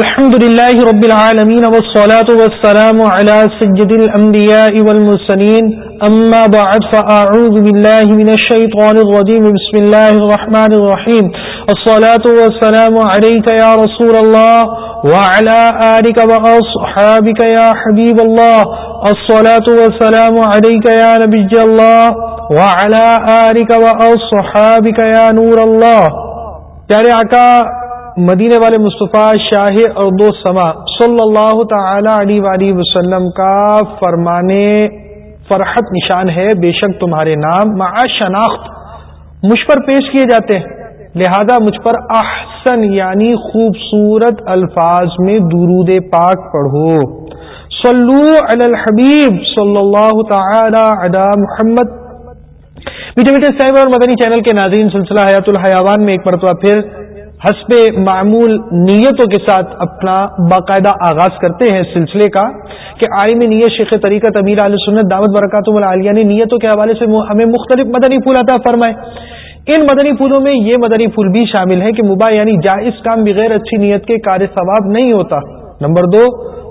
الحمد لله رب العالمين والصلاة والسلام على سجد الأنبياء والمرسلين أما بعد فأعوذ بالله من الشيطان الرجيم بسم الله الرحمن الرحيم الصلاة والسلام عليك يا رسول الله وعلى آلك وأصحابك يا حبيب الله الصلاة والسلام عليك يا نبي الله وعلى آلك وأصحابك يا نور الله پیارے آقا مدینے والے مصطفیٰ شاہ اور دو سما صلی اللہ تعالی علیہ وآلہ وسلم کا فرمانے فرحت نشان ہے، بے شک تمہارے نام مع شناخت مجھ پر پیش کیے جاتے ہیں۔ لہذا مجھ پر احسن یعنی خوبصورت الفاظ میں درود پاک پڑھو۔ صلو علی الحبیب صلی اللہ تعالی علی محمد۔ میٹھے میٹھے صاحب اور مدنی چینل کے ناظرین، سلسلہ حیات الحیوان میں ایک مرتبہ پھر حسب معمول نیتوں کے ساتھ اپنا باقاعدہ آغاز کرتے ہیں سلسلے کا کہ عالم نیت شیخ طریقت امیر علیہ سنت دعوت برکات العالیہ نے نیتوں کے حوالے سے ہمیں مختلف مدنی پھول عطا فرمائے۔ ان مدنی پھولوں میں یہ مدنی پھول بھی شامل ہے کہ مباح یعنی جائز کام بغیر اچھی نیت کے کار ثواب نہیں ہوتا۔ نمبر دو،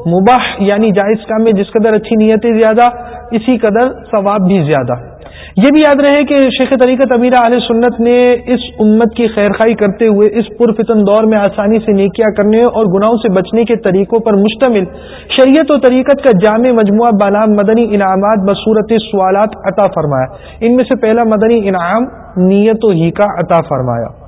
مباح یعنی جائز کام میں جس قدر اچھی نیتیں زیادہ اسی قدر ثواب بھی زیادہ۔ یہ بھی یاد رہے کہ شیخ طریقت امیر علیہ سنت نے اس امت کی خیرخائی کرتے ہوئے اس پرفتن دور میں آسانی سے نیکیاں کرنے اور گناہوں سے بچنے کے طریقوں پر مشتمل شریعت و طریقت کا جامع مجموعہ بانام مدنی انعامات بصورت سوالات عطا فرمایا۔ ان میں سے پہلا مدنی انعام نیت و ہی کا عطا فرمایا۔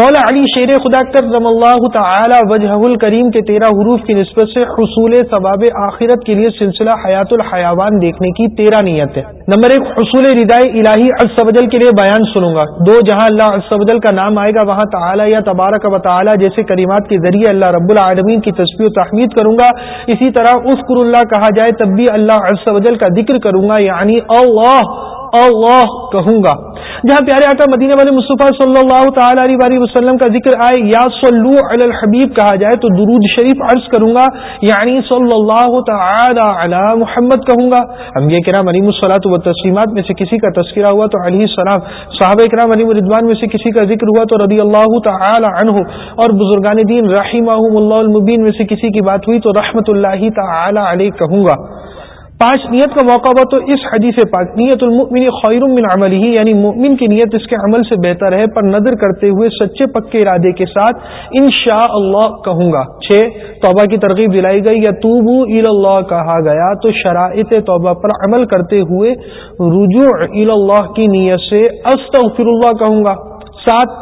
مولا علی شیر خدا کر رم اللہ تعالی وجہ الکریم کے تیرہ حروف کی نسبت سے حصول ثواب آخرت کے لیے سلسلہ حیات الحیوان دیکھنے کی تیرہ نیت ہے۔ نمبر ایک، حصول ردائے الہی الصوجل کے لیے بیان سنوں گا۔ دو، جہاں اللہ الصوجل کا نام آئے گا، وہاں تعالی یا تبارک و تعالی جیسے کریمات کے ذریعے اللہ رب العالمین کی تصویر و تحمید کروں گا۔ اسی طرح اسکر اللہ کہا جائے، تب بھی اللہ الصوجل کا ذکر کروں گا یعنی اللہ اللہ کہوں گا۔ جہاں پیارے آقا مدینہ والے مصطفیٰ صلی اللہ تعالی علیہ وسلم کا ذکر آئے، یا صلو علی الحبیب کہا جائے، تو درود شریف عرض کروں گا یعنی صلی اللہ تعالی علی محمد کہوں گا۔ ہم یہ کرام علیم الصلاۃ و تسلیمات میں سے کسی کا تذکرہ ہوا تو علیہ السلام، صحابہ کرام علیم الردوان میں سے کسی کا ذکر ہوا تو رضی اللہ تعالی عنہ۔ اور بزرگان دین رحمہ اللہ المبین میں سے کسی کی بات ہوئی تو رحمت اللہ تعالی علیہ کہوں گا۔ پانچ نیت کا موقع ہوا تو اس حدیث پاک، نیت المؤمن خیر من عمل ہی یعنی مؤمن کی نیت اس کے عمل سے بہتر ہے، پر نظر کرتے ہوئے سچے پکے ارادے کے ساتھ ان شاء اللہ کہوں گا۔ چھ، توبہ کی ترغیب دلائی گئی، یا توبو اللہ کہا گیا، تو شرائط توبہ پر عمل کرتے ہوئے رجوع اللہ کی نیت سے استغفر اللہ کہوں گا۔ سات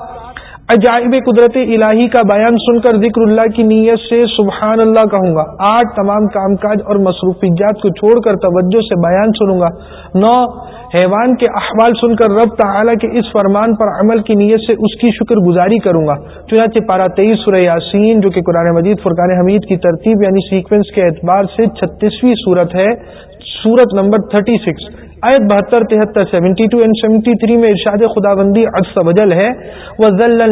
عجائب قدرت الہی کا بیان سن کر ذکر اللہ کی نیت سے سبحان اللہ کہوں گا۔ آٹھ تمام کام کاج اور مصروفیات کو چھوڑ کر توجہ سے بیان سنوں گا۔ نو، حیوان کے احوال سن کر رب تعالی کے اس فرمان پر عمل کی نیت سے اس کی شکر گزاری کروں گا۔ چنانچہ پارا تیئیس سورہ یاسین، جو کہ قرآن مجید، فرقان حمید کی ترتیب یعنی سیکوینس کے اعتبار سے چھتیسویں صورت ہے، سورت نمبر تھرٹی سکس آیت بہتر، تہتر seventy two and seventy three میں ارشاد خدا بندی اکس وجل ہے وہ ضل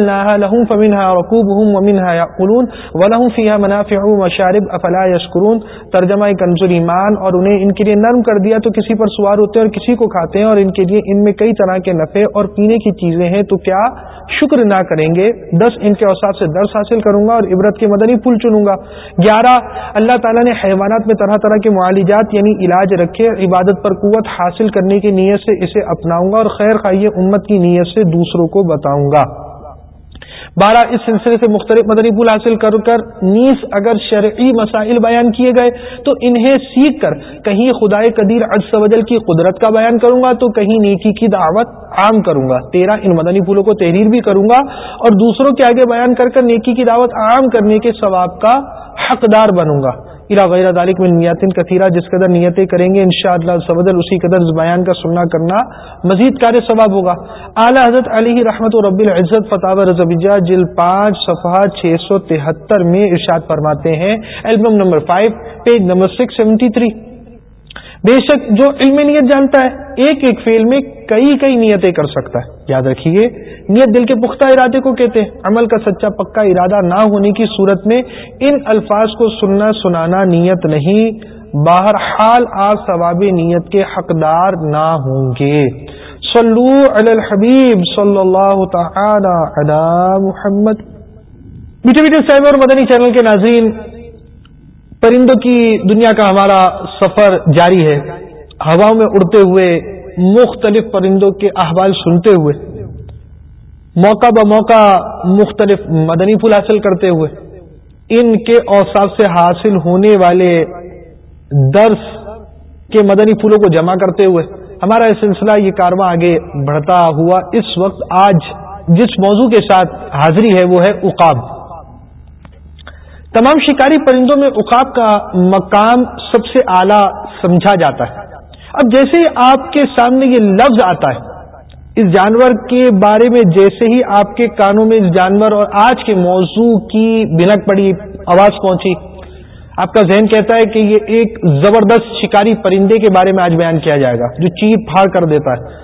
منافع افلا یسکرون ترجمہ کنزور ایمان، اور انہیں ان کے لیے نرم کر دیا تو کسی پر سوار ہوتے ہیں اور کسی کو کھاتے ہیں، اور ان کے لیے ان میں کئی طرح کے نفے اور پینے کی چیزیں ہیں، تو کیا شکر نہ کریں گے؟ دس، ان کے اوساف سے درس حاصل کروں گا اور عبرت کے مدنی پھول چنوں گا۔ گیارہ، اللہ تعالیٰ نے حیوانات میں طرح طرح کے معالجات یعنی علاج رکھے، عبادت پر قوت حاصل حاصل کرنے کی نیت سے اسے اپناؤں گا اور خیر خائی امت کی نیت سے دوسروں کو بتاؤں گا۔ بارہ، اس سلسلے سے مختلف مدنی پھول حاصل کر کر نیس اگر شرعی مسائل بیان کیے گئے تو انہیں سیکھ کر کہیں خدائے قدیر سوجل کی قدرت کا بیان کروں گا تو کہیں نیکی کی دعوت عام کروں گا۔ تیرہ، ان مدنی پھولوں کو تحریر بھی کروں گا اور دوسروں کے آگے بیان کر کر نیکی کی دعوت عام کرنے کے ثواب کا حقدار بنوں گا۔ الا غیر ذالک میں نیتن کثیرہ، جس قدر نیتیں کریں گے انشاءاللہ شاء اللہ سبدل اسی قدر بیان کا سننا کرنا مزید کار ثواب ہوگا۔ اعلی حضرت علی رحمت و رب العزت فتح رضبیجہ جل پانچ، صفحہ چھ سو تہتر میں ارشاد فرماتے ہیں۔ Album number five page number six seventy three بے شک جو علم نیت جانتا ہے، ایک ایک فیل میں کئی کئی نیتیں کر سکتا ہے۔ یاد رکھیے، نیت دل کے پختہ ارادے کو کہتے ہیں۔ عمل کا سچا پکا ارادہ نہ ہونے کی صورت میں ان الفاظ کو سننا سنانا نیت نہیں باہر حال ثواب نیت کے حقدار نہ ہوں گے۔ صلو علی الحبیب صلی اللہ تعالی علی محمد۔ میٹھے میٹھے سیب اور مدنی چینل کے ناظرین پرندوں کی دنیا کا ہمارا سفر جاری ہے۔ ہواؤں میں اڑتے ہوئے، مختلف پرندوں کے احوال سنتے ہوئے، موقع ب موقع مختلف مدنی پھول حاصل کرتے ہوئے، ان کے اوساف سے حاصل ہونے والے درس کے مدنی پھولوں کو جمع کرتے ہوئے، ہمارا یہ سلسلہ، یہ کارواں آگے بڑھتا ہوا اس وقت آج جس موضوع کے ساتھ حاضری ہے، وہ ہے اقاب تمام شکاری پرندوں میں اقاب کا مقام سب سے اعلی سمجھا جاتا ہے۔ اب جیسے ہی آپ کے سامنے یہ لفظ آتا ہے، اس جانور کے بارے میں جیسے ہی آپ کے کانوں میں اس جانور اور آج کے موضوع کی بھنک پڑی، آواز پہنچی۔ آپ کا ذہن کہتا ہے کہ یہ ایک زبردست شکاری پرندے کے بارے میں آج بیان کیا جائے گا، جو چیپ پھاڑ کر دیتا ہے۔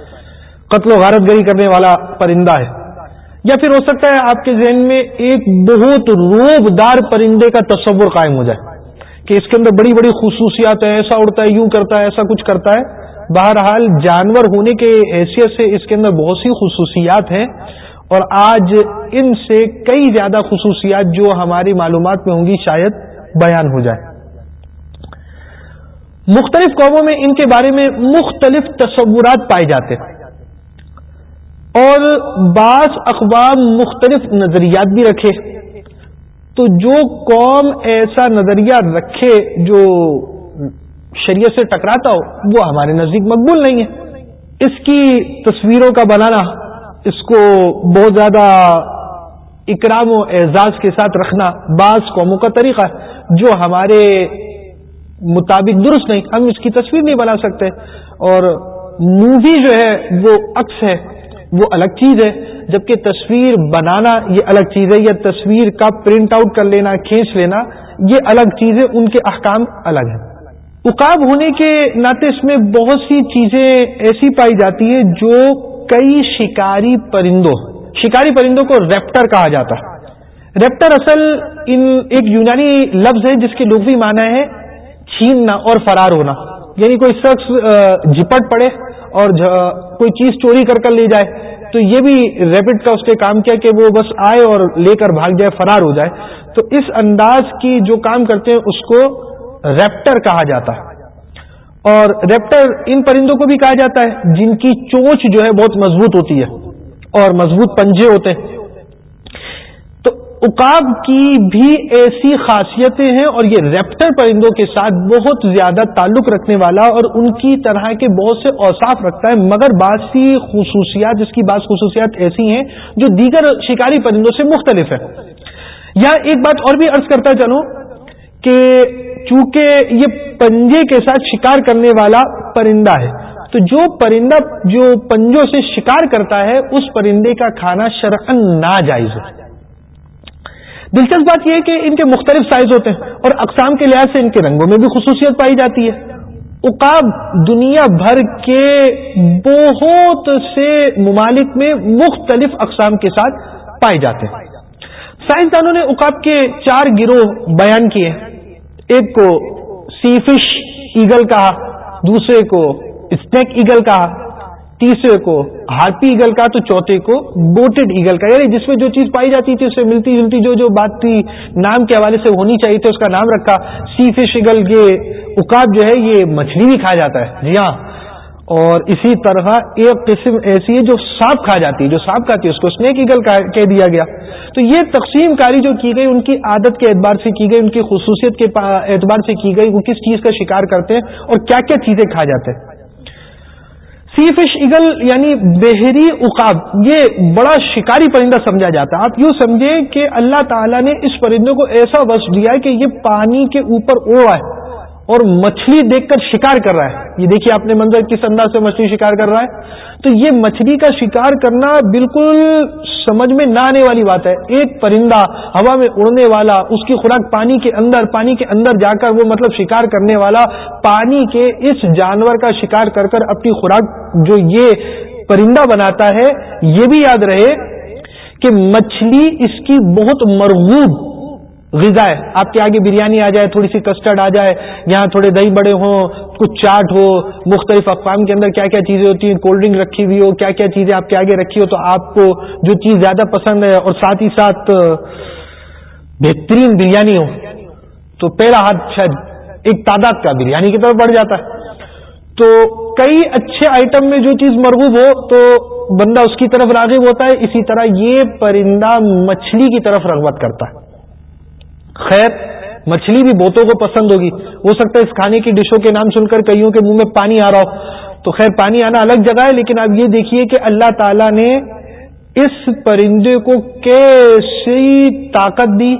قتل و غارت گری کرنے والا پرندہ ہے۔ یا پھر ہو سکتا ہے آپ کے ذہن میں ایک بہت روب دار پرندے کا تصور قائم ہو جائے کہ اس کے اندر بڑی بڑی خصوصیات ہیں، ایسا اڑتا ہے، یوں کرتا ہے، ایسا کچھ کرتا ہے۔ بہرحال جانور ہونے کے حیثیت سے اس کے اندر بہت سی خصوصیات ہیں اور آج ان سے کئی زیادہ خصوصیات جو ہماری معلومات میں ہوں گی شاید بیان ہو جائے مختلف قوموں میں ان کے بارے میں مختلف تصورات پائے جاتے ہیں۔ اور بعض اقوام مختلف نظریات بھی رکھے۔ تو جو قوم ایسا نظریہ رکھے جو شریعت سے ٹکراتا ہو، وہ ہمارے نزدیک مقبول نہیں ہے۔ اس کی تصویروں کا بنانا، اس کو بہت زیادہ اکرام و اعزاز کے ساتھ رکھنا بعض قوموں کا طریقہ ہے، جو ہمارے مطابق درست نہیں، ہم اس کی تصویر نہیں بنا سکتے۔ اور مووی جو ہے، وہ عکس ہے۔ وہ الگ چیز ہے، جبکہ تصویر بنانا یہ الگ چیز ہے یا تصویر کا پرنٹ آؤٹ کر لینا، کھینچ لینا، یہ الگ چیز ہے، ان کے احکام الگ ہیں۔ اقاب ہونے کے ناطے اس میں بہت سی چیزیں ایسی پائی جاتی ہیں جو کئی شکاری پرندوں شکاری پرندوں کو ریپٹر کہا جاتا ہے۔ ریپٹر اصل ان ایک یونانی لفظ ہے جس کے لغوی معنی ہے چھیننا اور فرار ہونا۔ یعنی کوئی شخص جھپٹ پڑے اور کوئی چیز چوری کر کر لے جائے، تو یہ بھی ریپڈ کا اس نے کام کیا کہ وہ بس آئے اور لے کر بھاگ جائے، فرار ہو جائے۔ تو اس انداز کی جو کام کرتے ہیں، اس کو ریپٹر کہا جاتا ہے۔ اور ریپٹر ان پرندوں کو بھی کہا جاتا ہے، جن کی چونچ جو ہے، بہت مضبوط ہوتی ہے اور مضبوط پنجے ہوتے ہیں۔ تو کی بھی ایسی خاصیتیں ہیں اور یہ ریپٹر پرندوں کے ساتھ بہت زیادہ تعلق رکھنے والا اور ان کی طرح کے بہت سے اوساف رکھتا ہے، مگر بعض سی خصوصیات، جس کی بعض خصوصیات ایسی ہیں جو دیگر شکاری پرندوں سے مختلف ہے یا ایک بات اور بھی عرض کرتا چلوں کہ چونکہ یہ پنجے کے ساتھ شکار کرنے والا پرندہ ہے، تو جو پرندہ، جو پنجوں سے شکار کرتا ہے، اس پرندے کا کھانا شرعن ناجائز ہے۔ دلچسپ بات یہ ہے کہ ان کے مختلف سائز ہوتے ہیں اور اقسام کے لحاظ سے ان کے رنگوں میں بھی خصوصیت پائی جاتی ہے۔ اقاب دنیا بھر کے بہت سے ممالک میں مختلف اقسام کے ساتھ پائے جاتے ہیں۔ سائنسدانوں نے اقاب کے چار گروہ بیان کیے ایک کو سی فش ایگل کہا، دوسرے کو اسنیک ایگل کا تیسرے کو ہارپی ایگل کا، تو چوتھے کو بوٹڈ ایگل کا یعنی جس میں جو چیز پائی جاتی تھی، اس سے ملتی جلتی جو جو بات تھی، نام کے حوالے سے ہونی چاہیے تھی اس کا نام رکھا۔ سی فش ایگل یہ اکاب جو ہے، یہ مچھلی بھی کھا جاتا ہے۔ جی ہاں۔ اور اسی طرح ایک قسم ایسی ہے جو سانپ کھا جاتی ہے، جو سانپ کھاتی ہے، اس کو اسنیک ایگل کہہ دیا گیا۔ تو یہ تقسیم کاری جو کی گئی، ان کی عادت کے اعتبار سے کی گئی، ان کی خصوصیت کے اعتبار سے کی گئی، وہ کس چیز کا شکار کرتے ہیں اور کیا کیا چیزیں کھا جاتے ہیں؟ سی فش ایگل یعنی بحری اقاب یہ بڑا شکاری پرندہ سمجھا جاتا ہے۔ آپ یوں سمجھیں کہ اللہ تعالیٰ نے اس پرندوں کو ایسا وصف دیا ہے کہ یہ پانی کے اوپر اوڑا ہے اور مچھلی دیکھ کر شکار کر رہا ہے۔ یہ دیکھیے آپ نے منظر کس انداز سے مچھلی شکار کر رہا ہے۔ تو یہ مچھلی کا شکار کرنا بالکل سمجھ میں نہ آنے والی بات ہے۔ ایک پرندہ ہوا میں اڑنے والا، اس کی خوراک پانی کے اندر، پانی کے اندر جا کر وہ مطلب شکار کرنے والا، پانی کے اس جانور کا شکار کر کر اپنی خوراک جو یہ پرندہ بناتا ہے، یہ بھی یاد رہے کہ مچھلی اس کی بہت مرغوب غذا ہے۔ آپ کے آگے بریانی آ جائے، تھوڑی سی کسٹرڈ آ جائے، یہاں تھوڑے دہی بڑے ہوں، کچھ چاٹ ہو، مختلف اقوام کے اندر کیا کیا چیزیں ہوتی ہیں کولڈ ڈرنک رکھی ہوئی ہو کیا کیا چیزیں آپ کے آگے رکھی ہو، تو آپ کو جو چیز زیادہ پسند ہے اور ساتھ ہی ساتھ بہترین بریانی ہو، تو پہلا ہاتھ شاید ایک تعداد کا بریانی کی طرف بڑھ جاتا ہے۔ تو کئی اچھے آئٹم میں جو چیز مرغوب ہو، تو بندہ اس کی طرف راغب ہوتا ہے، اسی طرح یہ پرندہ مچھلی کی طرف رغبت کرتا ہے۔ خیر، مچھلی بھی بوتوں کو پسند ہوگی۔ ہو سکتا ہے اس کھانے کی ڈشوں کے نام سن کر کئیوں کے منہ میں پانی آ رہا ہو۔ تو خیر، پانی آنا الگ جگہ ہے، لیکن اب یہ دیکھیے کہ اللہ تعالی نے اس پرندے کو کیسی طاقت دی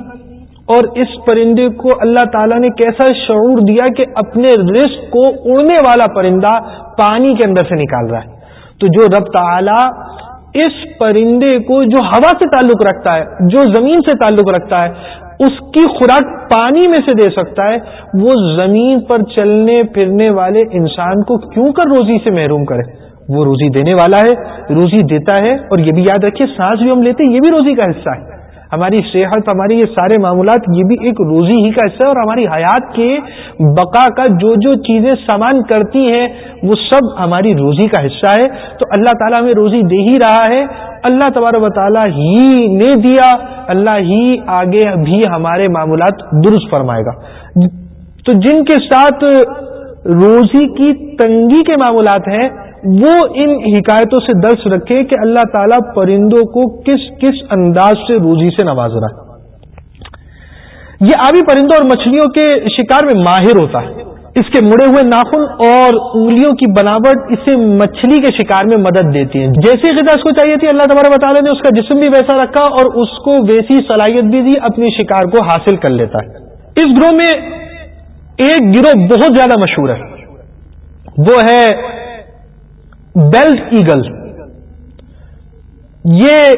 اور اس پرندے کو اللہ تعالیٰ نے کیسا شعور دیا کہ اپنے رزق کو اڑنے والا پرندہ پانی کے اندر سے نکال رہا ہے۔ تو جو رب تعالی اس پرندے کو جو ہوا سے تعلق رکھتا ہے، جو زمین سے تعلق رکھتا ہے اس کی خوراک پانی میں سے دے سکتا ہے، وہ زمین پر چلنے پھرنے والے انسان کو کیوں کر روزی سے محروم کرے؟ وہ روزی دینے والا ہے، روزی دیتا ہے، اور یہ بھی یاد رکھیے سانس بھی ہم لیتے یہ بھی روزی کا حصہ ہے۔ ہماری صحت، ہماری یہ سارے معاملات، یہ بھی ایک روزی ہی کا حصہ ہے، اور ہماری حیات کے بقا کا جو جو چیزیں سامان کرتی ہیں، وہ سب ہماری روزی کا حصہ ہے۔ تو اللہ تعالیٰ ہمیں روزی دے ہی رہا ہے اللہ تبار و تعالیٰ ہی نے دیا، اللہ ہی آگے بھی ہمارے معاملات درست فرمائے گا۔ تو جن کے ساتھ روزی کی تنگی کے معاملات ہیں، وہ ان حکایتوں سے درس رکھے کہ اللہ تعالیٰ پرندوں کو کس کس انداز سے روزی سے نواز رہا ہے۔ یہ آبی پرندوں اور مچھلیوں کے شکار میں ماہر ہوتا ہے۔ اس کے مڑے ہوئے ناخن اور انگلیوں کی بناوٹ اسے مچھلی کے شکار میں مدد دیتی ہے جیسی غذا اس کو چاہیے تھی، اللہ تبارک تعالیٰ نے اس کا جسم بھی ویسا رکھا اور اس کو ویسی صلاحیت بھی دی اپنی شکار کو حاصل کر لیتا ہے۔ اس گروہ میں ایک گروہ بہت زیادہ مشہور ہے۔ وہ ہے بیلٹ ایگل۔ یہ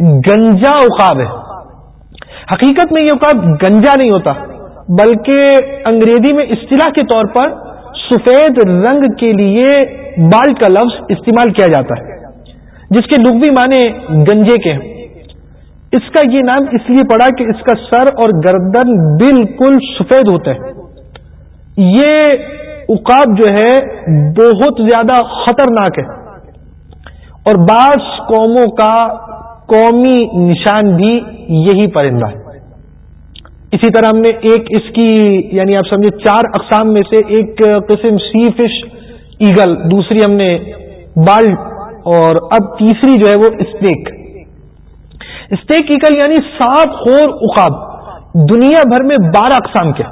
گنجا اقاب ہے۔ حقیقت میں یہ اقاب گنجا نہیں ہوتا۔ بلکہ انگریزی میں اصطلاح کے طور پر سفید رنگ کے لیے بالٹ کا لفظ استعمال کیا جاتا ہے، جس کے لغوی معنی گنجے کے ہیں۔ اس کا یہ نام اس لیے پڑا کہ اس کا سر اور گردن بالکل سفید ہوتا ہے یہ عقاب جو ہے بہت زیادہ خطرناک ہے۔ اور بعض قوموں کا قومی نشان بھی یہی پرندہ ہے۔ اسی طرح ہم نے ایک اس کی یعنی آپ سمجھے چار اقسام میں سے ایک قسم سی فش ایگل، دوسری ہم نے بال اور اب تیسری جو ہے وہ اسٹیک۔ اسٹیک ایگل یعنی سات خور اقاب دنیا بھر میں بارہ اقسام کے۔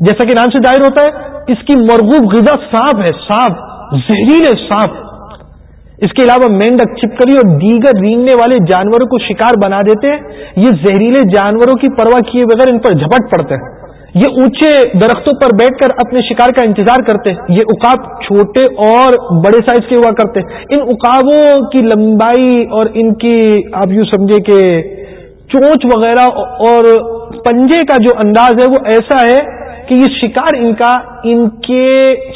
جیسا کہ نام سے دائر ہوتا ہے، اس کی مرغوب غذا سانپ ہے، سانپ، زہریلے سانپ۔ اس کے علاوہ مینڈک چھپکلی اور دیگر رینگنے والے جانوروں کو شکار بنا دیتے ہیں، یہ زہریلے جانوروں کی پرواہ کیے بغیر ان پر جھپٹ پڑتے ہیں۔ یہ اونچے درختوں پر بیٹھ کر اپنے شکار کا انتظار کرتے ہیں۔ یہ اکاب چھوٹے اور بڑے سائز کے ہوا کرتے ہیں۔ ان اکابوں کی لمبائی اور ان کی آپ یوں سمجھے کہ چونچ وغیرہ اور پنجے کا جو انداز ہے وہ ایسا ہے کہ یہ شکار ان کا، ان کے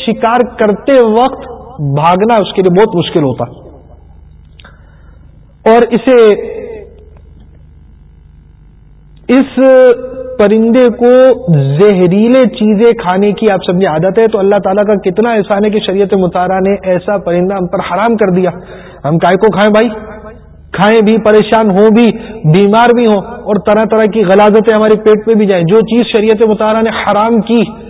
شکار کرتے وقت بھاگنا اس کے لیے بہت مشکل ہوتا۔ اور اسے اس پرندے کو زہریلے چیزیں کھانے کی آپ سب عادت ہے، تو اللہ تعالیٰ کا کتنا احسان ہے کہ شریعت مطالعہ نے ایسا پرندہ ہم پر حرام کر دیا۔ ہم کائے کو کھائیں بھائی؟ کھائیں بھی، پریشان ہوں بھی، بیمار بھی ہوں اور طرح طرح کی غلازتیں ہمارے پیٹ پہ بھی جائیں۔ جو چیز شریعت مطالعہ نے حرام کی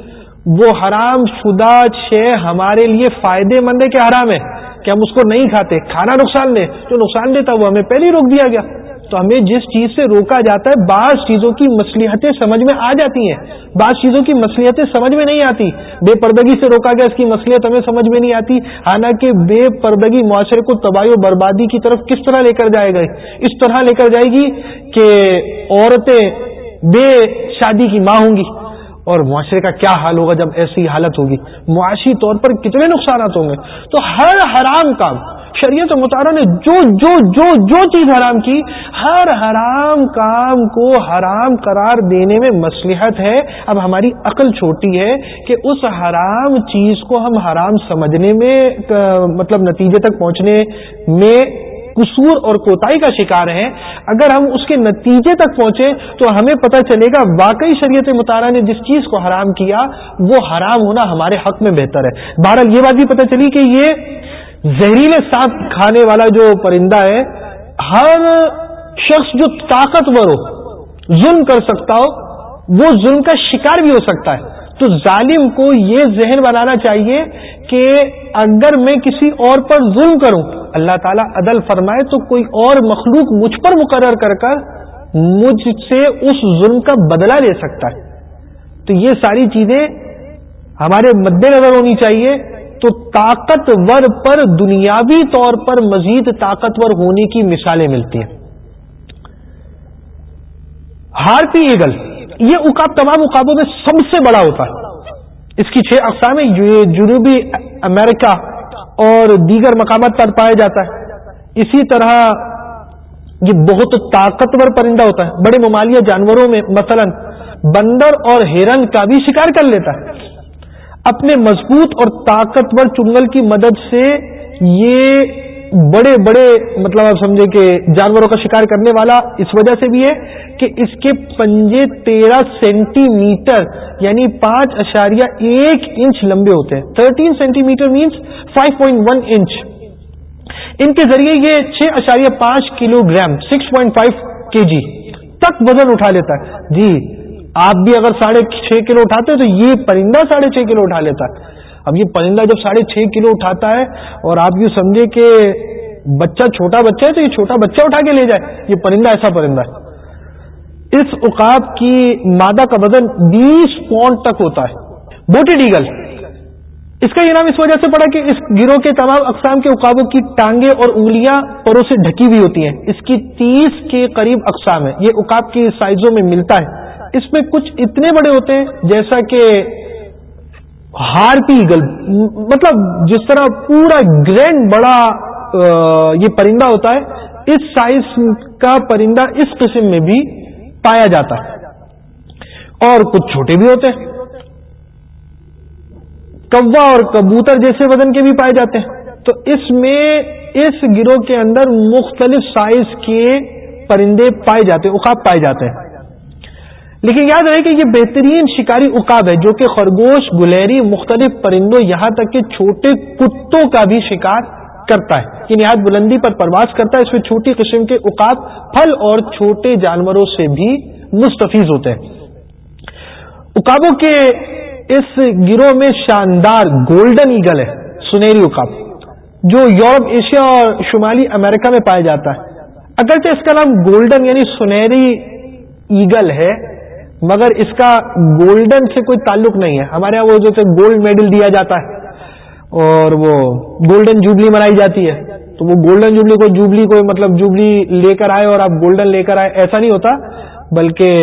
وہ حرام شدہ شے ہمارے لیے فائدے مند ہے کہ حرام ہے؟ کہ ہم اس کو نہیں کھاتے، کھانا نقصان دے جو نقصان دیتا وہ ہمیں پہلے روک دیا گیا۔ تو ہمیں جس چیز سے روکا جاتا ہے، بعض چیزوں کی مصلیحتیں سمجھ میں آ جاتی ہیں۔ بعض چیزوں کی مصلیحتیں سمجھ میں نہیں آتی۔ بے پردگی سے روکا گیا، اس کی مصلیحت ہمیں سمجھ میں نہیں آتی۔ حالانکہ بے پردگی معاشرے کو تباہی و بربادی کی طرف کس طرح لے کر جائے گا اس طرح لے کر جائے گی کہ عورتیں بے شادی کی ماں ہوں گی۔ اور معاشرے کا کیا حال ہوگا جب ایسی حالت ہوگی؟ معاشی طور پر کتنے نقصانات ہوں گے؟ تو ہر حرام کام، شریعت مطالعہ نے جو جو جو جو چیز حرام کی، ہر حرام کام کو حرام قرار دینے میں مصلحت ہے۔ اب ہماری عقل چھوٹی ہے کہ اس حرام چیز کو ہم حرام سمجھنے میں مطلب نتیجے تک پہنچنے میں قصور اور کوتاہی کا شکار ہیں۔ اگر ہم اس کے نتیجے تک پہنچے تو ہمیں پتہ چلے گا واقعی شریعت مطالعہ نے جس چیز کو حرام کیا، وہ حرام ہونا ہمارے حق میں بہتر ہے۔ بہرحال یہ بات بھی پتہ چلی کہ یہ زہریلے سانپ کھانے والا جو پرندہ ہے، ہر شخص جو طاقتور ہو، ظلم کر سکتا ہو، وہ ظلم کا شکار بھی ہو سکتا ہے۔ تو ظالم کو یہ ذہن بنانا چاہیے کہ اگر میں کسی اور پر ظلم کروں، اللہ تعالیٰ عدل فرمائے تو کوئی اور مخلوق مجھ پر مقرر کر کر مجھ سے اس ظلم کا بدلہ لے سکتا ہے۔ تو یہ ساری چیزیں ہمارے مد نظر ہونی چاہیے۔ تو طاقتور پر، دنیاوی طور پر مزید طاقتور ہونے کی مثالیں ملتی ہیں۔ ہارپی ایگل یہ اکاب تمام اقابوں میں سب سے بڑا ہوتا ہے۔ اس کی چھ اقسام جنوبی امریکہ اور دیگر مقامات پر پایا جاتا ہے۔ اسی طرح یہ بہت طاقتور پرندہ ہوتا ہے۔ بڑے ممالیہ جانوروں میں مثلا بندر اور ہرن کا بھی شکار کر لیتا ہے۔ اپنے مضبوط اور طاقتور چنگل کی مدد سے یہ بڑے بڑے مطلب آپ سمجھے کہ جانوروں کا شکار کرنے والا اس وجہ سے بھی ہے کہ اس کے پنجے تیرہ سینٹی میٹر یعنی پانچ اشاریہ ایک انچ لمبے ہوتے ہیں۔ Thirteen centimeter minus five point one inch ان کے ذریعے یہ چھ اشاریہ پانچ kilogram six point five K G تک وزن اٹھا لیتا ہے۔ جی آپ بھی اگر ساڑھے چھ کلو اٹھاتے تو یہ پرندہ ساڑھے چھ کلو اٹھا لیتا ہے۔ اب یہ پرندہ جب ساڑھے چھ کلو اٹھاتا ہے اور آپ یوں سمجھے کہ بچہ چھوٹا بچہ ہے تو یہ چھوٹا بچہ اٹھا کے لے جائے، یہ پرندہ ایسا پرندہ ہے۔ اس اقاب کی مادہ کا وزن بیس پاؤنڈ تک ہوتا ہے۔ بوٹی ڈیگل۔ اس کا یہ نام اس وجہ سے پڑا کہ اس گروہ کے تمام اقسام کے اقابوں کی ٹانگیں اور انگلیاں پروں سے ڈھکی ہوئی ہوتی ہیں۔ اس کی تیس کے قریب اقسام ہے یہ اقاب کی سائزوں میں ملتا ہے۔ اس میں کچھ اتنے بڑے ہوتے ہیں جیسا کہ ہارپی گل مطلب جس طرح پورا گرینڈ بڑا یہ پرندہ ہوتا ہے، اس سائز کا پرندہ اس قسم میں بھی پایا جاتا ہے۔ اور کچھ چھوٹے بھی ہوتے ہیں۔ کوا اور کبوتر جیسے وزن کے بھی پائے جاتے ہیں۔ تو اس میں، اس گروہ کے اندر مختلف سائز کے پرندے پائے جاتے ہیں اقاب پائے جاتے ہیں۔ لیکن یاد رہے کہ یہ بہترین شکاری اقاب ہے جو کہ خرگوش، گلیری، مختلف پرندوں، یہاں تک کہ چھوٹے کتوں کا بھی شکار کرتا ہے۔ یعنی یہ نہایت بلندی پر پرواز کرتا ہے، اس میں چھوٹی قسم کے اقاب پھل اور چھوٹے جانوروں سے بھی مستفیض ہوتے ہیں۔ اقابوں کے اس گروہ میں شاندار گولڈن ایگل ہے، سنہری اقاب جو یورپ، ایشیا اور شمالی امریکہ میں پایا جاتا ہے۔ اگرچہ اس کا نام گولڈن یعنی سنہری ایگل ہے مگر اس کا گولڈن سے کوئی تعلق نہیں ہے۔ ہمارے یہاں وہ جو گولڈ میڈل دیا جاتا ہے اور وہ گولڈن جوبلی منائی جاتی ہے۔ تو وہ گولڈن جوبلی کو جوبلی کو مطلب جوبلی لے کر آئے اور آپ گولڈن لے کر آئے، ایسا نہیں ہوتا۔ بلکہ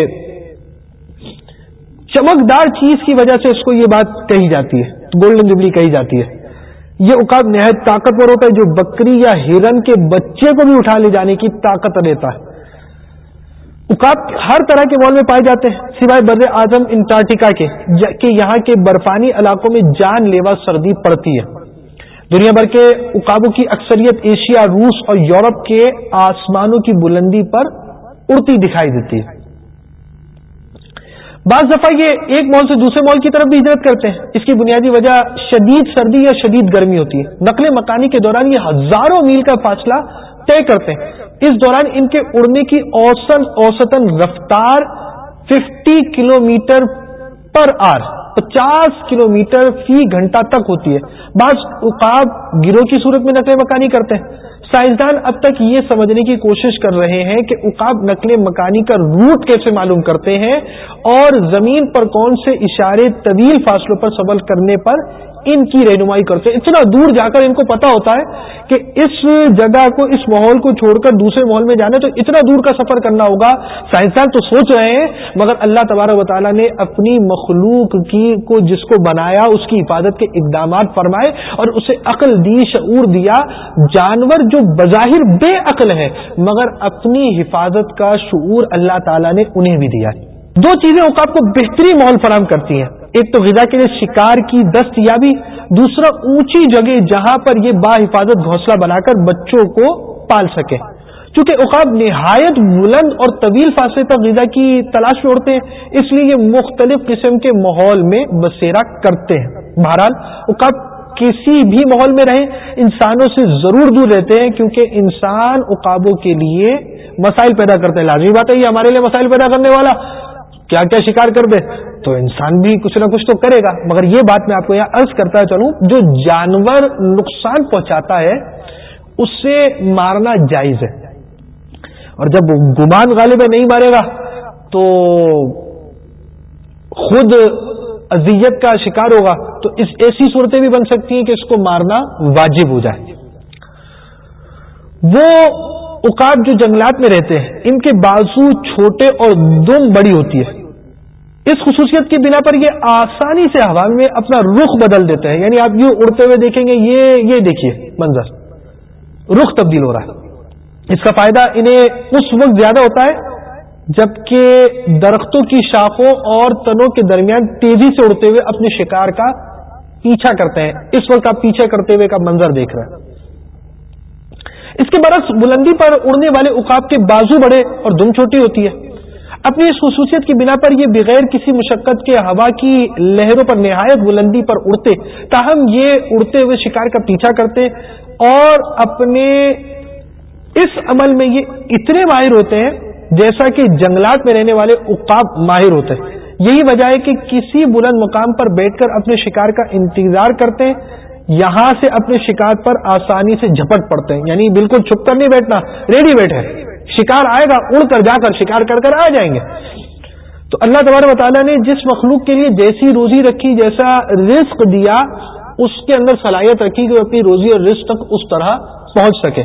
چمکدار چیز کی وجہ سے اس کو یہ بات کہی جاتی ہے گولڈن جبلی کہی جاتی ہے۔ یہ اقاب نہایت طاقتور ہوتا ہے جو بکری یا ہرن کے بچے کو بھی اٹھا لے جانے کی طاقت دیتا ہے۔ اقاب ہر طرح کے مال میں پائے جاتے ہیں، سوائے بر اعظم انٹارکٹیکا کے کہ یہاں کے برفانی علاقوں میں جان لیوا سردی پڑتی ہے۔ دنیا بھر کے اقابوں کی اکثریت ایشیا، روس اور یورپ کے آسمانوں کی بلندی پر اڑتی دکھائی دیتی ہے۔ بعض دفعہ یہ ایک مال سے دوسرے مال کی طرف بھی ہجرت کرتے ہیں۔ اس کی بنیادی وجہ شدید سردی یا شدید گرمی ہوتی ہے۔ نقل مکانی کے دوران یہ ہزاروں میل کا فاصلہ طے کرتے ہیں۔ اس دوران ان کے اڑنے کی اوسن اوسطن رفتار fifty kilometre per are, پچاس کلو میٹر فی گھنٹہ تک ہوتی ہے۔ بعض اقاب گروہ کی صورت میں نقل مکانی کرتے ہیں۔ سائنسدان اب تک یہ سمجھنے کی کوشش کر رہے ہیں کہ اقاب نقل مکانی کا روٹ کیسے معلوم کرتے ہیں اور زمین پر کون سے اشارے طویل فاصلوں پر سبل کرنے پر ان کی رہنمائی کرتے ہیں۔ اتنا دور جا کر ان کو پتا ہوتا ہے کہ اس جگہ کو، اس ماحول کو چھوڑ کر دوسرے ماحول میں جانے، تو اتنا دور کا سفر کرنا ہوگا۔ سائنسدان تو سوچ رہے ہیں، مگر اللہ تبارک و تعالیٰ نے اپنی مخلوق کی کو، جس کو بنایا، اس کی حفاظت کے اقدامات فرمائے اور اسے عقل دی، شعور دیا۔ جانور جو بظاہر بے عقل ہے مگر اپنی حفاظت کا شعور اللہ تعالیٰ نے انہیں بھی دیا۔ دو چیزیں اوقات کو بہترین ماحول فراہم کرتی ہیں۔ ایک تو غذا کے لیے شکار کی دستیابی دوسرا اونچی جگہ جہاں پر یہ با حفاظت گھونسلہ بنا کر بچوں کو پال سکے۔ چونکہ اقاب نہایت بلند اور طویل فاصلے تک غذا کی تلاش میں اڑتے ہیں، اس لیے یہ مختلف قسم کے ماحول میں بسیرا کرتے ہیں۔ بہرحال اقاب کسی بھی ماحول میں رہیں، انسانوں سے ضرور دور رہتے ہیں، کیونکہ انسان عقابوں کے لیے مسائل پیدا کرتے ہیں۔ لازمی بات ہے، یہ ہمارے لیے مسائل پیدا کرنے والا۔ کیا کیا شکار کر دے؟ تو انسان بھی کچھ نہ کچھ تو کرے گا۔ مگر یہ بات میں آپ کو یہاں عرض کرتا چلوں، جو جانور نقصان پہنچاتا ہے، اس سے مارنا جائز ہے۔ اور جب گمان غالب نہیں مارے گا، تو خود اذیت کا شکار ہوگا۔ تو اس ایسی صورتیں بھی بن سکتی ہیں کہ اس کو مارنا واجب ہو جائے۔ وہ اکاب جو جنگلات میں رہتے ہیں، ان کے بازو چھوٹے اور دم بڑی ہوتی ہے۔ اس خصوصیت کی بنا پر یہ آسانی سے ہوا میں اپنا رخ بدل دیتے ہیں۔ یعنی آپ یوں اڑتے ہوئے دیکھیں گے، یہ یہ دیکھیے منظر۔ رخ تبدیل ہو رہا ہے۔ اس کا فائدہ انہیں اس وقت زیادہ ہوتا ہے جبکہ درختوں کی شاخوں اور تنوں کے درمیان تیزی سے اڑتے ہوئے اپنے شکار کا پیچھا کرتے ہیں۔ اس وقت آپ پیچھے کرتے ہوئے کا منظر دیکھ رہے ہیں۔ اس کے برعکس بلندی پر اڑنے والے اقاب کے بازو بڑے اور دم چھوٹی ہوتی ہے۔ اپنی اس خصوصیت کی بنا پر یہ بغیر کسی مشقت کے ہوا کی لہروں پر نہایت بلندی پر اڑتے، تاہم یہ اڑتے ہوئے شکار کا پیچھا کرتے اور اپنے اس عمل میں یہ اتنے ماہر ہوتے ہیں جیسا کہ جنگلات میں رہنے والے اقاب ماہر ہوتے ہیں۔ یہی وجہ ہے کہ کسی بلند مقام پر بیٹھ کر اپنے شکار کا انتظار کرتے ہیں یہاں سے اپنے شکار پر آسانی سے جھپٹ پڑتے ہیں یعنی بالکل چھپ کر نہیں بیٹھنا، ریڈی بیٹھے۔ شکار آئے گا، اڑ کر جا کر شکار کر کر آ جائیں گے۔ تو اللہ تبار تعالیٰ نے جس مخلوق کے لیے جیسی روزی رکھی، جیسا رزق دیا، اس کے اندر صلاحیت رکھی کہ وہ اپنی روزی اور رزق تک اس طرح پہنچ سکے۔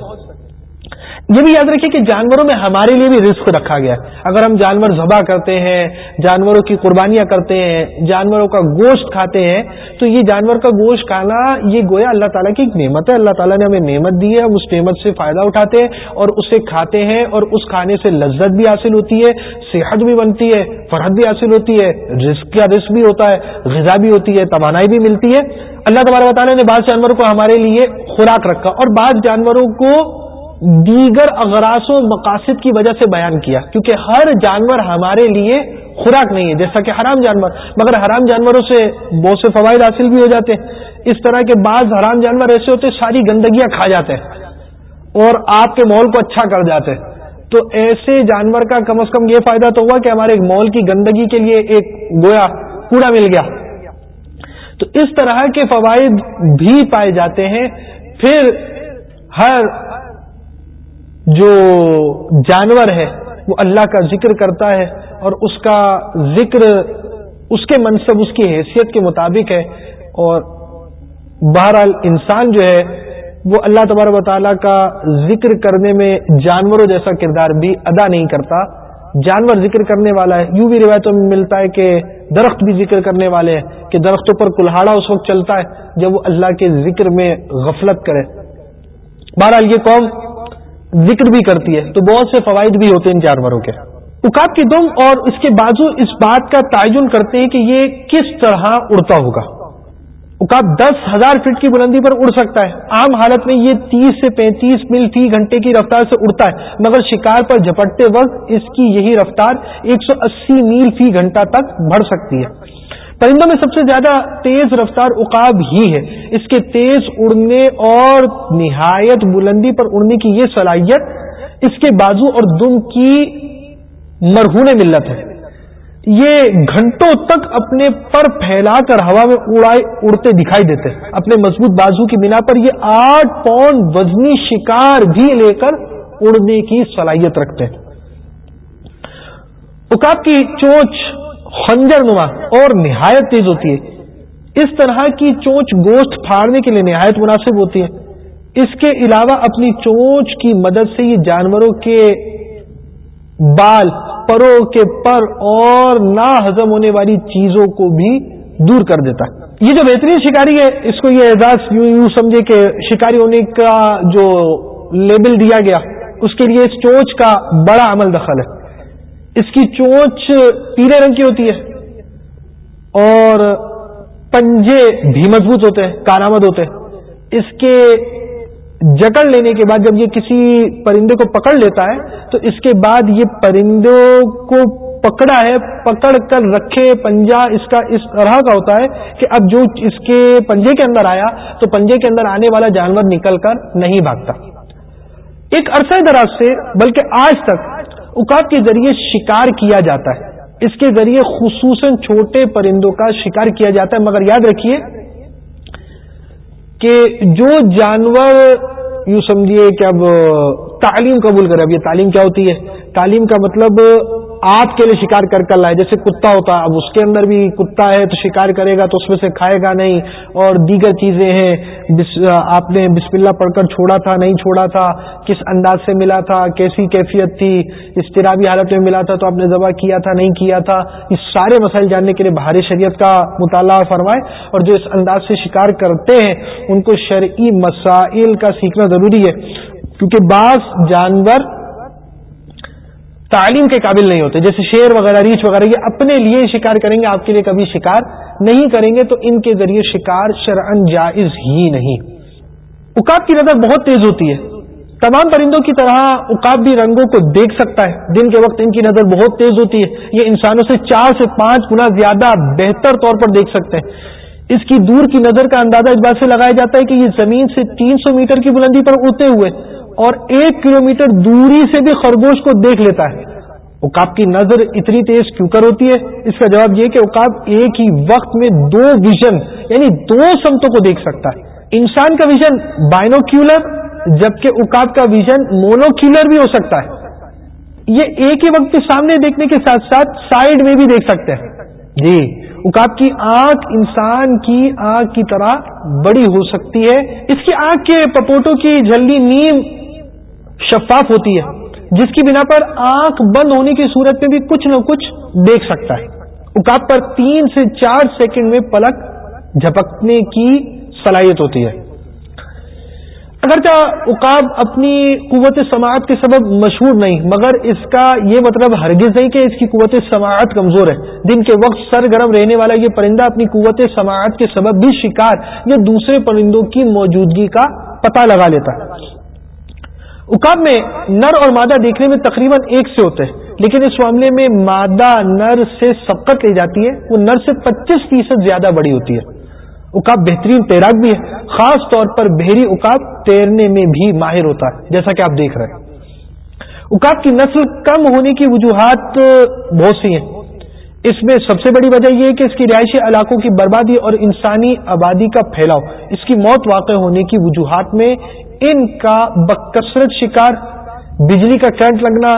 یہ بھی یاد رکھیے کہ جانوروں میں ہمارے لیے بھی رزق رکھا گیا ہے۔ اگر ہم جانور ذبح کرتے ہیں، جانوروں کی قربانیاں کرتے ہیں، جانوروں کا گوشت کھاتے ہیں، تو یہ جانور کا گوشت کھانا یہ گویا اللہ تعالیٰ کی ایک نعمت ہے۔ اللہ تعالیٰ نے ہمیں نعمت دی ہے، ہم اس نعمت سے فائدہ اٹھاتے ہیں اور اسے کھاتے ہیں اور اس کھانے سے لذت بھی حاصل ہوتی ہے، صحت بھی بنتی ہے، فرحت بھی حاصل ہوتی ہے، رزق کا رزق بھی ہوتا ہے، غذا بھی ہوتی ہے، توانائی بھی ملتی ہے۔ اللہ تبارک تعالیٰ نے بعض جانوروں کو ہمارے لیے خوراک رکھا اور بعض جانوروں کو دیگر اغراض و مقاصد کی وجہ سے بیان کیا، کیونکہ ہر جانور ہمارے لیے خوراک نہیں ہے، جیسا کہ حرام جانور، مگر حرام جانوروں سے بہت سے فوائد حاصل بھی ہو جاتے ہیں۔ اس طرح کے بعض حرام جانور ایسے ہوتے ساری گندگیاں کھا جاتے ہیں اور آپ کے مول کو اچھا کر جاتے ہیں۔ تو ایسے جانور کا کم از کم یہ فائدہ تو ہوا کہ ہمارے مول کی گندگی کے لیے ایک گویا کوڑا مل گیا۔ تو اس طرح کے فوائد بھی پائے جاتے ہیں۔ پھر ہر جو جانور ہے، وہ اللہ کا ذکر کرتا ہے اور اس کا ذکر اس کے منصب، اس کی حیثیت کے مطابق ہے۔ اور بہرحال انسان جو ہے، وہ اللہ تبار و تعالیٰ کا ذکر کرنے میں جانوروں جیسا کردار بھی ادا نہیں کرتا۔ جانور ذکر کرنے والا ہے۔ یوں بھی روایتوں میں ملتا ہے کہ درخت بھی ذکر کرنے والے ہیں، کہ درختوں پر کلہاڑا اس وقت چلتا ہے جب وہ اللہ کے ذکر میں غفلت کرے۔ بہرحال یہ قوم ذکر بھی کرتی ہے، تو بہت سے فوائد بھی ہوتے ہیں ان جانوروں کے۔ اکاب کی دم اور اس کے بازو اس بات کا تعین کرتے ہیں کہ یہ کس طرح اڑتا ہوگا۔ اکاب دس ہزار فٹ کی بلندی پر اڑ سکتا ہے۔ عام حالت میں یہ تیس سے پینتیس میل فی گھنٹے کی رفتار سے اڑتا ہے، مگر شکار پر جھپٹتے وقت اس کی یہی رفتار ایک سو اسی میل فی گھنٹہ تک بڑھ سکتی ہے۔ پرندوں میں سب سے زیادہ تیز رفتار اقاب ہی ہے۔ اس کے تیز اڑنے اور نہایت بلندی پر اڑنے کی یہ صلاحیت اس کے بازو اور دم کی مرہون ملت ہے۔ یہ گھنٹوں تک اپنے پر پھیلا کر ہوا میں اڑائے اڑتے دکھائی دیتے اپنے مضبوط بازو کی بنا پر یہ آٹھ پاؤنڈ وزنی شکار بھی لے کر اڑنے کی صلاحیت رکھتے ہیں۔ اکاب کی چونچ خنجر نما اور نہایت تیز ہوتی ہے۔ اس طرح کی چونچ گوشت پھاڑنے کے لیے نہایت مناسب ہوتی ہے۔ اس کے علاوہ اپنی چونچ کی مدد سے یہ جانوروں کے بال، پروں کے پر اور نہ ہزم ہونے والی چیزوں کو بھی دور کر دیتا ہے۔ یہ جو بہترین شکاری ہے، اس کو یہ اعزاز یوں یوں سمجھے کہ شکاری ہونے کا جو لیبل دیا گیا، اس کے لیے اس چونچ کا بڑا عمل دخل ہے۔ اس کی چونچ پیلے رنگ کی ہوتی ہے اور پنجے بھی مضبوط ہوتے ہیں، کارآمد ہوتے ہیں۔ اس کے جکڑ لینے کے بعد جب یہ کسی پرندے کو پکڑ لیتا ہے، تو اس کے بعد یہ پرندوں کو پکڑا ہے، پکڑ کر رکھے پنجا اس کا، اس طرح کا ہوتا ہے کہ اب جو اس کے پنجے کے اندر آیا، تو پنجے کے اندر آنے والا جانور نکل کر نہیں بھاگتا۔ ایک عرصہ دراز سے، بلکہ آج تک اکاب کے ذریعے شکار کیا جاتا ہے۔ اس کے ذریعے خصوصاً چھوٹے پرندوں کا شکار کیا جاتا ہے۔ مگر یاد رکھیے کہ جو جانور، یوں سمجھیے کہ اب تعلیم قبول کرے اب یہ تعلیم کیا ہوتی ہے؟ تعلیم کا مطلب آپ کے لیے شکار کر کر لائے، جیسے کتا ہوتا ہے اب اس کے اندر بھی کتا ہے تو شکار کرے گا تو اس میں سے کھائے گا نہیں، اور دیگر چیزیں ہیں۔ آپ نے بسم اللہ پڑھ کر چھوڑا تھا، نہیں چھوڑا تھا، کس انداز سے ملا تھا، کیسی کیفیت تھی استرابی حالت میں ملا تھا تو آپ نے ذبح کیا تھا، نہیں کیا تھا اس سارے مسائل جاننے کے لیے بھاری شریعت کا مطالعہ فرمائے، اور جو اس انداز سے شکار کرتے ہیں، ان کو شرعی مسائل کا سیکھنا ضروری ہے۔ کیونکہ بعض جانور تعلیم کے قابل نہیں ہوتے، جیسے شیر وغیرہ، ریچھ وغیرہ، یہ اپنے لیے شکار کریں گے، آپ کے لیے کبھی شکار نہیں کریں گے، تو ان کے ذریعے شکار شرعن جائز ہی نہیں۔ اکاب کی نظر بہت تیز ہوتی ہے۔ تمام پرندوں کی طرح اکاب بھی رنگوں کو دیکھ سکتا ہے۔ دن کے وقت ان کی نظر بہت تیز ہوتی ہے۔ یہ انسانوں سے چار سے پانچ گنا زیادہ بہتر طور پر دیکھ سکتے ہیں۔ اس کی دور کی نظر کا اندازہ اس بات سے لگایا جاتا ہے کہ یہ زمین سے تین سو میٹر کی بلندی پر اڑتے ہوئے۔ اور ایک کلومیٹر دوری سے بھی خرگوش کو دیکھ لیتا ہے۔ اکاب کی نظر اتنی تیز کیوں کر ہوتی ہے؟ اس کا جواب یہ کہ اکاب ایک ہی وقت میں دو ویژن یعنی دو سمتوں کو دیکھ سکتا ہے۔ انسان کا ویژن بائنوکیولر، جبکہ اکاب کا ویژن مونوکیولر بھی ہو سکتا ہے۔ یہ ایک ہی وقت کے سامنے دیکھنے کے ساتھ ساتھ سائڈ میں بھی دیکھ سکتے ہیں۔ جی اکاب کی آنکھ انسان کی آنکھ کی طرح بڑی ہو سکتی ہے۔ اس کی آنکھ کے پپوٹوں کی جلدی نیم شفاف ہوتی ہے، جس کی بنا پر آنکھ بند ہونے کی صورت میں بھی کچھ نہ کچھ دیکھ سکتا ہے۔ اکاب پر تین سے چار سیکنڈ میں پلک جھپکنے کی صلاحیت ہوتی ہے۔ اگرچہ اکاب اپنی قوت سماعت کے سبب مشہور نہیں، مگر اس کا یہ مطلب ہرگز نہیں کہ اس کی قوت سماعت کمزور ہے۔ دن کے وقت سر گرم رہنے والا یہ پرندہ اپنی قوت سماعت کے سبب بھی شکار یا دوسرے پرندوں کی موجودگی کا پتہ لگا لیتا ہے۔ اکاب میں نر اور مادہ دیکھنے میں تقریباً ایک سے ہوتے ہیں، لیکن اس معاملے میں مادہ نر سے سبقت لی جاتی ہے، وہ نر سے پچیس فیصد زیادہ بڑی ہوتی ہے۔ اکاب بہترین تیراک بھی ہے، خاص طور پر بحری اکاب تیرنے میں بھی ماہر ہوتا ہے، جیسا کہ آپ دیکھ رہے ہیں۔ اکاب کی نسل کم ہونے کی وجوہات بہت سی ہیں۔ اس میں سب سے بڑی وجہ یہ ہے کہ اس کی رہائشی علاقوں کی بربادی اور انسانی آبادی کا پھیلاؤ، اس کی موت واقع ہونے کی وجوہات میں ان کا بکثرت شکار بجلی کا کرنٹ لگنا،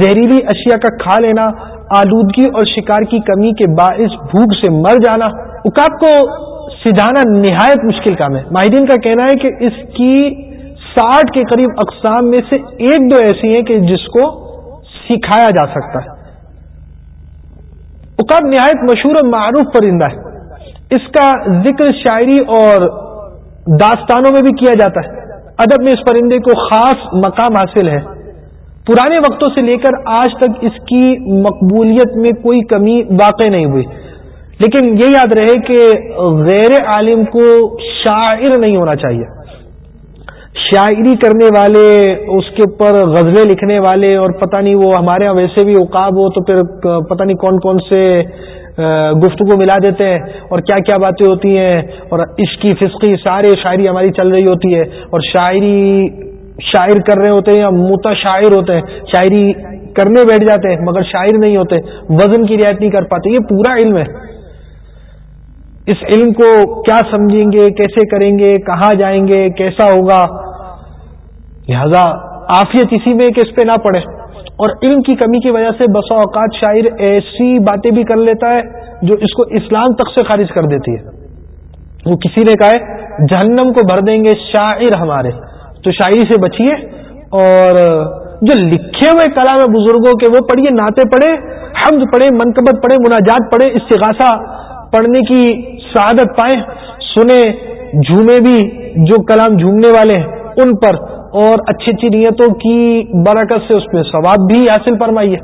زہریلی اشیاء کا کھا لینا، آلودگی اور شکار کی کمی کے باعث بھوک سے مر جانا اکاب کو سجانا نہایت مشکل کام ہے۔ ماہرین کا کہنا ہے کہ اس کی ساٹھ کے قریب اقسام میں سے ایک دو ایسی ہیں کہ جس کو سکھایا جا سکتا ہے۔ اکاب نہایت مشہور اور معروف پرندہ ہے۔ اس کا ذکر شاعری اور داستانوں میں بھی کیا جاتا ہے۔ ادب میں اس پرندے کو خاص مقام حاصل ہے۔ پرانے وقتوں سے لے کر آج تک اس کی مقبولیت میں کوئی کمی واقع نہیں ہوئی۔ لیکن یہ یاد رہے کہ غیر عالم کو شاعر نہیں ہونا چاہیے۔ شاعری کرنے والے، اس کے اوپر غزلیں لکھنے والے اور پتہ نہیں وہ ہمارے یہاں ویسے بھی اوقاب ہو تو پھر پتہ نہیں کون کون سے گفتگو ملا دیتے ہیں اور کیا کیا باتیں ہوتی ہیں اور عشقی، فسقی سارے شاعری ہماری چل رہی ہوتی ہے اور شاعری شاعر کر رہے ہوتے ہیں یا متا شاعر ہوتے ہیں، شاعری کرنے بیٹھ جاتے ہیں مگر شاعر نہیں ہوتے، وزن کی رعایت نہیں کر پاتے، یہ پورا علم ہے۔ اس علم کو کیا سمجھیں گے، کیسے کریں گے، کہاں جائیں گے، کیسا ہوگا؟ لہذا آفیت اسی میں کہ اس پہ نہ پڑے اور علم کی کمی کی وجہ سے بسا اوقات شاعر ایسی باتیں بھی کر لیتا ہے جو اس کو اسلام تک سے خارج کر دیتی ہے۔ وہ کسی نے کہا ہے، جہنم کو بھر دیں گے شاعر ہمارے۔ تو شاعری سے بچیے اور جو لکھے ہوئے کلام ہے بزرگوں کے وہ پڑھیے ناطے پڑھے حمد پڑھے منقبت پڑھے مناجات پڑھے استغاثہ پڑھنے کی سعادت پائیں۔ سنیں جھومے بھی جو کلام جھومنے والے ہیں، ان پر اور اچھی اچھی نیتوں کی برکت سے اس میں ثواب بھی حاصل فرمائیے۔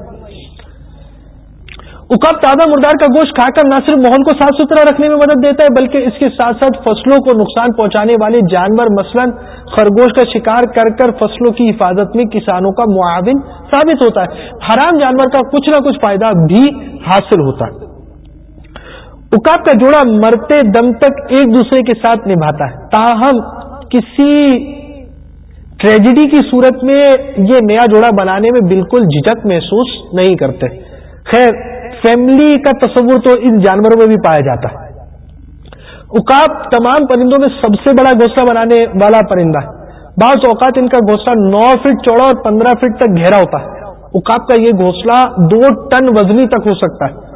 اکاب تازہ مردار کا گوشت کھا کر نہ صرف ماحول کو صاف ستھرا رکھنے میں مدد دیتا ہے، بلکہ اس کے ساتھ ساتھ فصلوں کو نقصان پہنچانے والے جانور، مثلا خرگوش کا شکار کر کر فصلوں کی حفاظت میں کسانوں کا معاون ثابت ہوتا ہے۔ حرام جانور کا کچھ نہ کچھ فائدہ بھی حاصل ہوتا ہے۔ اکاب کا جوڑا مرتے دم تک ایک دوسرے کے ساتھ نبھاتا ہے، تاہم کسی ٹریجڈی کی صورت میں یہ نیا جوڑا بنانے میں بالکل جھجک محسوس نہیں کرتے۔ خیر فیملی کا تصور تو ان جانوروں میں بھی پایا جاتا۔ ہے اکاب تمام پرندوں میں سب سے بڑا گھونسلہ بنانے والا پرندہ۔ ہے بعض اوقات ان کا گھونسلہ نو فٹ چوڑا اور پندرہ فٹ تک گہرا ہوتا۔ ہے اکاب کا یہ گھونسلہ دو ٹن وزنی تک ہو سکتا۔ ہے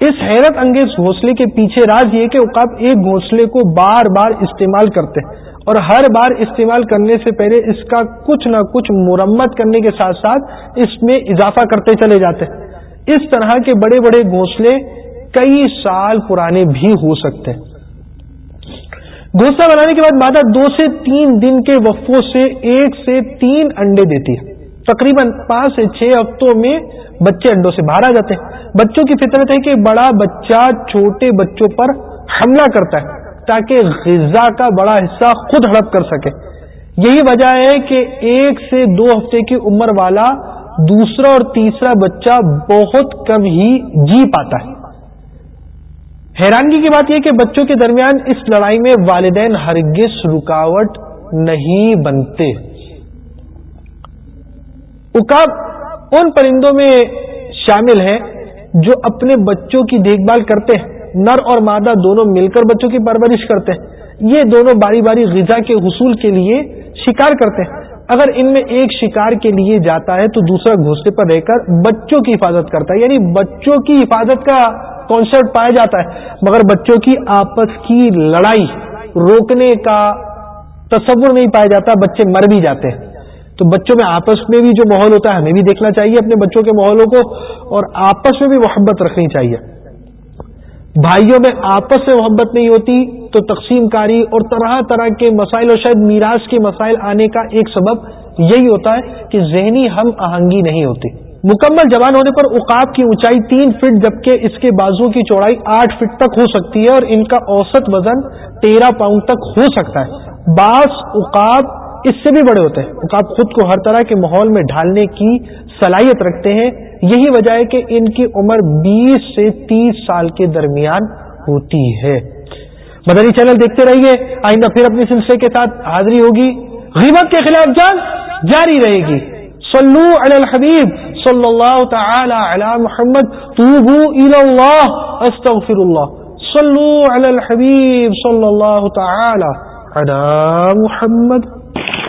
اس حیرت انگیز گھونسلے کے پیچھے راز یہ کہ اکاب ایک گھونسلے کو بار بار استعمال کرتے۔ اور ہر بار استعمال کرنے سے پہلے اس کا کچھ نہ کچھ مرمت کرنے کے ساتھ ساتھ اس میں اضافہ کرتے چلے جاتے ہیں۔ اس طرح کے بڑے بڑے گھونسلے کئی سال پرانے بھی ہو سکتے ہیں۔ گھونسلہ بنانے کے بعد مادہ دو سے تین دن کے وقفوں سے ایک سے تین انڈے دیتی ہے۔ تقریباً پانچ سے چھ ہفتوں میں بچے انڈوں سے باہر آ جاتے ہیں۔ بچوں کی فطرت ہے کہ بڑا بچہ چھوٹے بچوں پر حملہ کرتا ہے۔ تاکہ غذا کا بڑا حصہ خود ہڑپ کر سکے۔ یہی وجہ ہے کہ ایک سے دو ہفتے کی عمر والا دوسرا اور تیسرا بچہ بہت کم ہی جی پاتا ہے۔ حیرانگی کی بات یہ کہ بچوں کے درمیان اس لڑائی میں والدین ہرگز رکاوٹ نہیں بنتے۔ اکاب ان پرندوں میں شامل ہیں جو اپنے بچوں کی دیکھ بھال کرتے ہیں۔ نر اور مادہ دونوں مل کر بچوں کی پرورش کرتے ہیں۔ یہ دونوں باری باری غذا کے حصول کے لیے شکار کرتے ہیں۔ اگر ان میں ایک شکار کے لیے جاتا ہے تو دوسرا گھونسلے پر رہ کر بچوں کی حفاظت کرتا ہے۔ یعنی بچوں کی حفاظت کا کانسیپٹ پایا جاتا ہے۔ مگر بچوں کی آپس کی لڑائی، روکنے کا تصور نہیں پایا جاتا، بچے مر بھی جاتے ہیں۔ تو بچوں میں آپس میں بھی جو ماحول ہوتا ہے، ہمیں بھی دیکھنا چاہیے اپنے بچوں کے ماحولوں کو، اور آپس میں بھی محبت رکھنی چاہیے۔ بھائیوں میں آپس سے محبت نہیں ہوتی، تو تقسیم کاری اور طرح طرح کے مسائل اور شاید میراث کے مسائل آنے کا ایک سبب یہی ہوتا ہے کہ ذہنی ہم آہنگی نہیں ہوتی۔ مکمل جوان ہونے پر اقاب کی اونچائی تین فٹ، جبکہ اس کے بازو کی چوڑائی آٹھ فٹ تک ہو سکتی ہے اور ان کا اوسط وزن تیرہ پاؤنڈ تک ہو سکتا ہے۔ بعض اقاب اس سے بھی بڑے ہوتے ہیں۔ اقاب خود کو ہر طرح کے ماحول میں ڈھالنے کی صلاحیت رکھتے ہیں، یہی وجہ ہے کہ ان کی عمر بیس سے تیس سال کے درمیان ہوتی ہے۔ مدنی چینل دیکھتے رہیے، آئندہ پھر اپنی سلسلے کے ساتھ حاضری ہوگی۔ غیبت کے خلاف جنگ جاری رہے گی۔ صلو علی الحبیب صلی اللہ تعالی علی محمد، توبو الی اللہ استغفر اللہ صلو علی الحبیب صلی اللہ تعالی علی محمد۔